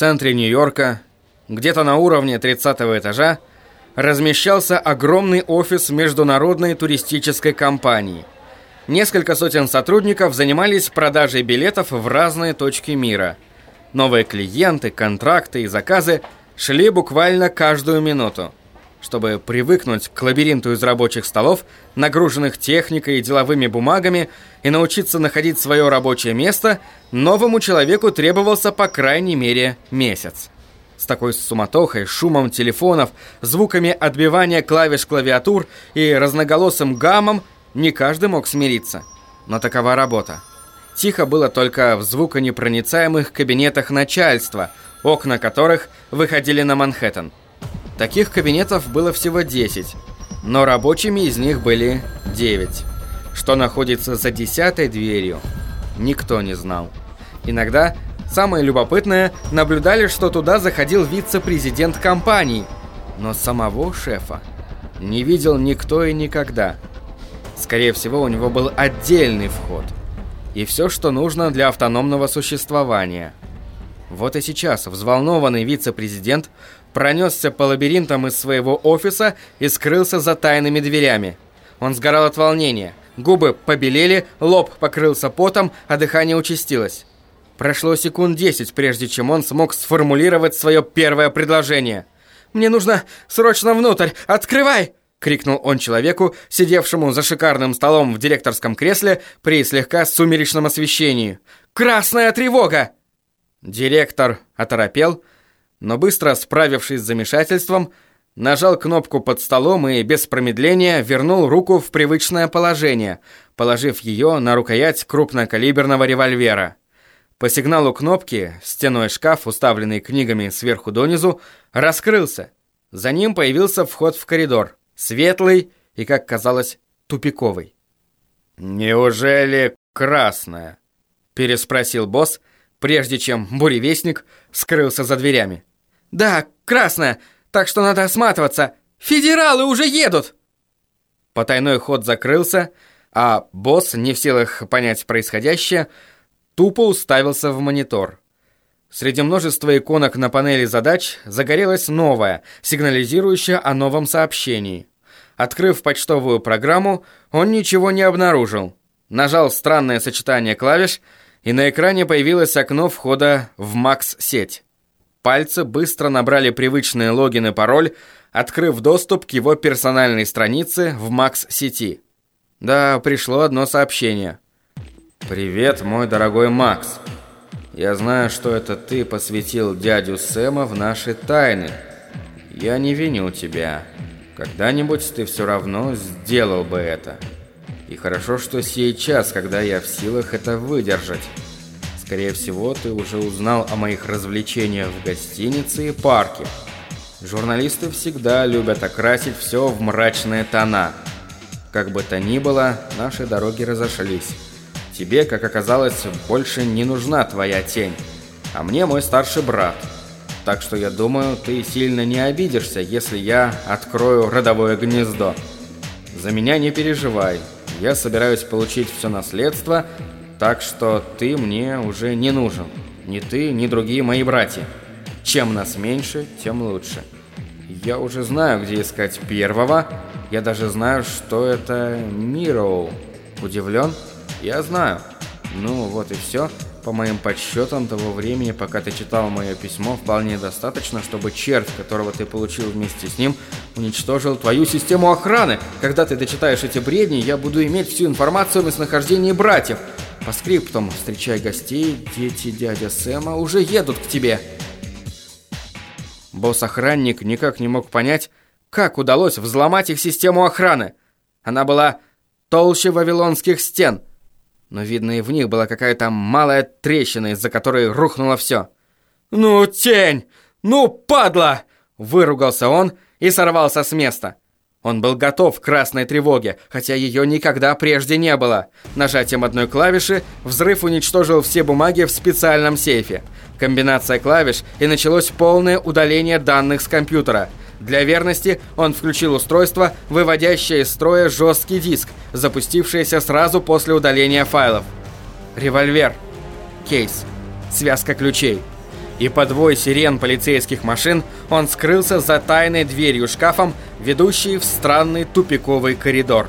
центре Нью-Йорка, где-то на уровне 30 этажа, размещался огромный офис международной туристической компании. Несколько сотен сотрудников занимались продажей билетов в разные точки мира. Новые клиенты, контракты и заказы шли буквально каждую минуту. Чтобы привыкнуть к лабиринту из рабочих столов, нагруженных техникой и деловыми бумагами, и научиться находить свое рабочее место, новому человеку требовался по крайней мере месяц. С такой суматохой, шумом телефонов, звуками отбивания клавиш клавиатур и разноголосым гамом не каждый мог смириться. Но такова работа. Тихо было только в звуконепроницаемых кабинетах начальства, окна которых выходили на Манхэттен. Таких кабинетов было всего 10, но рабочими из них были 9. Что находится за десятой дверью, никто не знал. Иногда, самое любопытное, наблюдали, что туда заходил вице-президент компании, но самого шефа не видел никто и никогда. Скорее всего, у него был отдельный вход. И все, что нужно для автономного существования. Вот и сейчас взволнованный вице-президент пронесся по лабиринтам из своего офиса и скрылся за тайными дверями. Он сгорал от волнения. Губы побелели, лоб покрылся потом, а дыхание участилось. Прошло секунд десять, прежде чем он смог сформулировать свое первое предложение. «Мне нужно срочно внутрь! Открывай!» — крикнул он человеку, сидевшему за шикарным столом в директорском кресле при слегка сумеречном освещении. «Красная тревога!» Директор оторопел, но быстро справившись с замешательством, нажал кнопку под столом и без промедления вернул руку в привычное положение, положив ее на рукоять крупнокалиберного револьвера. По сигналу кнопки стеной шкаф, уставленный книгами сверху донизу, раскрылся. За ним появился вход в коридор, светлый и, как казалось, тупиковый. «Неужели красная?» – переспросил босс, прежде чем буревестник скрылся за дверями. «Да, красная, так что надо осматриваться. Федералы уже едут!» Потайной ход закрылся, а босс, не в силах понять происходящее, тупо уставился в монитор. Среди множества иконок на панели задач загорелась новая, сигнализирующая о новом сообщении. Открыв почтовую программу, он ничего не обнаружил. Нажал странное сочетание клавиш, и на экране появилось окно входа в Макс-сеть. Пальцы быстро набрали привычный логин и пароль, открыв доступ к его персональной странице в Макс-сети. Да, пришло одно сообщение. «Привет, мой дорогой Макс. Я знаю, что это ты посвятил дядю Сэма в наши тайны. Я не виню тебя. Когда-нибудь ты все равно сделал бы это. И хорошо, что сейчас, когда я в силах это выдержать». Скорее всего, ты уже узнал о моих развлечениях в гостинице и парке. Журналисты всегда любят окрасить все в мрачные тона. Как бы то ни было, наши дороги разошлись. Тебе, как оказалось, больше не нужна твоя тень, а мне мой старший брат. Так что я думаю, ты сильно не обидишься, если я открою родовое гнездо. За меня не переживай. Я собираюсь получить все наследство так что ты мне уже не нужен. Ни ты, ни другие мои братья. Чем нас меньше, тем лучше. Я уже знаю, где искать первого. Я даже знаю, что это Мироу. Удивлен? Я знаю. Ну, вот и все. По моим подсчетам того времени, пока ты читал мое письмо, вполне достаточно, чтобы червь, которого ты получил вместе с ним, уничтожил твою систему охраны. Когда ты дочитаешь эти бредни, я буду иметь всю информацию о местонахождении братьев. По скриптам встречай гостей, дети дядя Сэма уже едут к тебе. Босс-охранник никак не мог понять, как удалось взломать их систему охраны. Она была толще вавилонских стен, но видно и в них была какая-то малая трещина, из-за которой рухнуло все. «Ну, тень! Ну, падла!» Выругался он и сорвался с места. Он был готов к красной тревоге, хотя ее никогда прежде не было. Нажатием одной клавиши взрыв уничтожил все бумаги в специальном сейфе. Комбинация клавиш, и началось полное удаление данных с компьютера. Для верности он включил устройство, выводящее из строя жесткий диск, запустившееся сразу после удаления файлов. Револьвер. Кейс. Связка ключей. и под вой сирен полицейских машин он скрылся за тайной дверью шкафом, ведущей в странный тупиковый коридор.